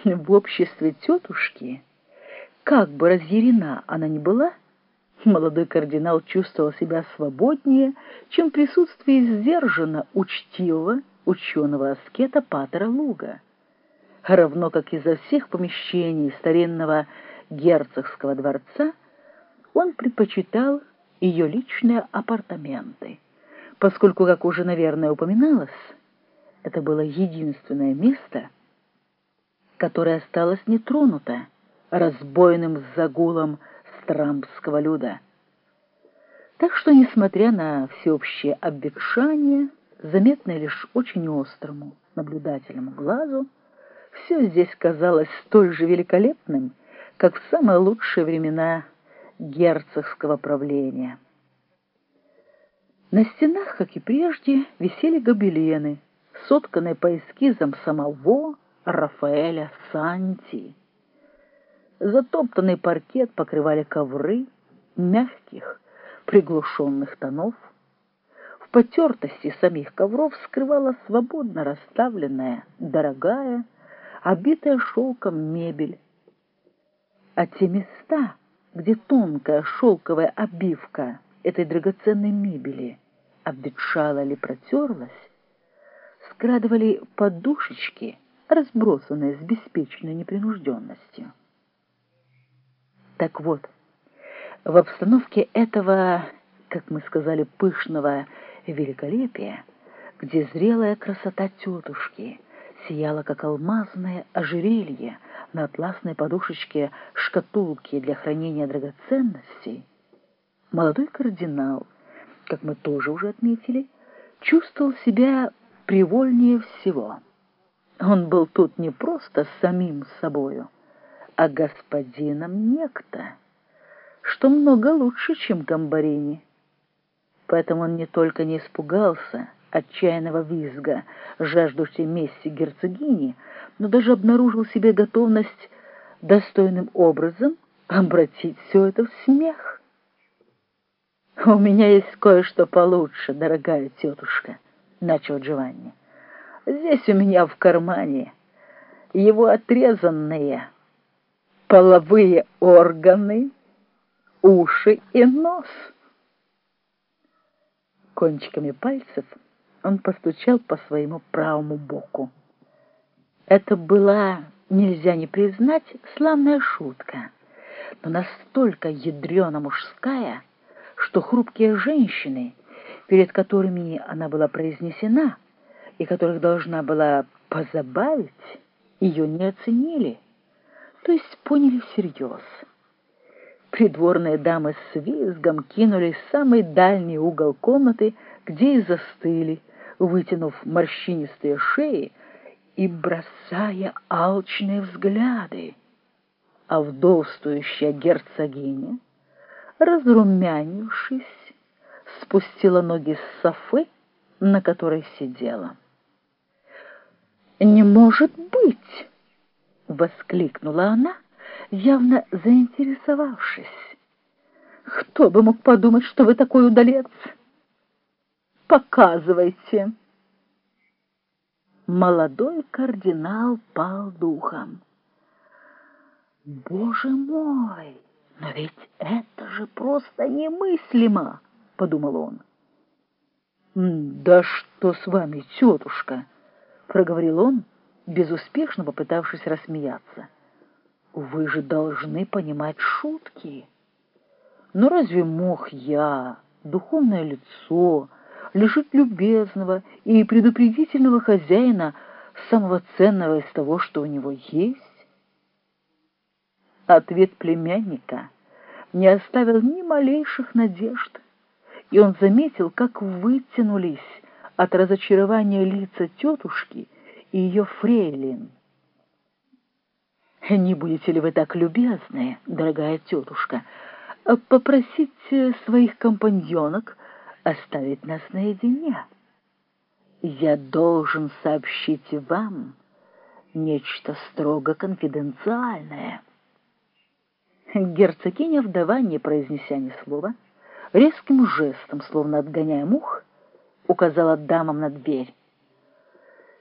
В обществе тетушки, как бы разъярена она ни была, молодой кардинал чувствовал себя свободнее, чем в присутствии сдержанно учтивого ученого-аскета Патера Луга, равно как изо всех помещений старинного герцогского дворца он предпочитал ее личные апартаменты, поскольку, как уже, наверное, упоминалось, это было единственное место, которое осталось нетронуто разбойным загулом страмбского люда. Так что, несмотря на всеобщее обветшание, заметное лишь очень острому наблюдательному глазу, все здесь казалось столь же великолепным, как в самые лучшие времена герцогского правления. На стенах, как и прежде, висели гобелены, сотканные по эскизам самого Рафаэля Санти. Затоптанный паркет покрывали ковры мягких, приглушенных тонов. В потертости самих ковров скрывала свободно расставленная, дорогая, обитая шелком мебель. А те места, где тонкая шелковая обивка этой драгоценной мебели обветшала или протерлась, скрадывали подушечки, разбросанные с беспечной непринужденностью. Так вот, в обстановке этого, как мы сказали, пышного великолепия, где зрелая красота тетушки сияла, как алмазное ожерелье на атласной подушечке шкатулки для хранения драгоценностей, молодой кардинал, как мы тоже уже отметили, чувствовал себя привольнее всего. Он был тут не просто самим собою, а господином некто, что много лучше, чем Гамбарини. Поэтому он не только не испугался отчаянного визга, жаждущей мести герцогини, но даже обнаружил себе готовность достойным образом обратить все это в смех. «У меня есть кое-что получше, дорогая тетушка», — начал Джованни. «Здесь у меня в кармане его отрезанные половые органы, уши и нос». Кончиками пальцев он постучал по своему правому боку. Это была, нельзя не признать, славная шутка, но настолько ядрено мужская, что хрупкие женщины, перед которыми она была произнесена и которых должна была позабавить, ее не оценили, то есть поняли всерьез. Придворные дамы с визгом кинулись в самый дальний угол комнаты, где и застыли, вытянув морщинистые шеи и бросая алчные взгляды. А вдовствующая герцогиня, разрумянившись, спустила ноги с софы, на которой сидела. «Не может быть!» — воскликнула она, явно заинтересовавшись. «Кто бы мог подумать, что вы такой удалец?» Показывайте. Молодой кардинал пал духом. Боже мой, но ведь это же просто немыслимо, подумал он. Да что с вами, тетушка, проговорил он, безуспешно попытавшись рассмеяться. Вы же должны понимать шутки. Но разве мог я, духовное лицо, лишить любезного и предупредительного хозяина самого ценного из того, что у него есть? Ответ племянника не оставил ни малейших надежд, и он заметил, как вытянулись от разочарования лица тетушки и ее фрейлин. «Не будете ли вы так любезны, дорогая тетушка, попросить своих компаньонок оставить нас наедине. Я должен сообщить вам нечто строго конфиденциальное. Герцогиня вдова, не произнеся ни слова, резким жестом, словно отгоняя мух, указала дамам на дверь.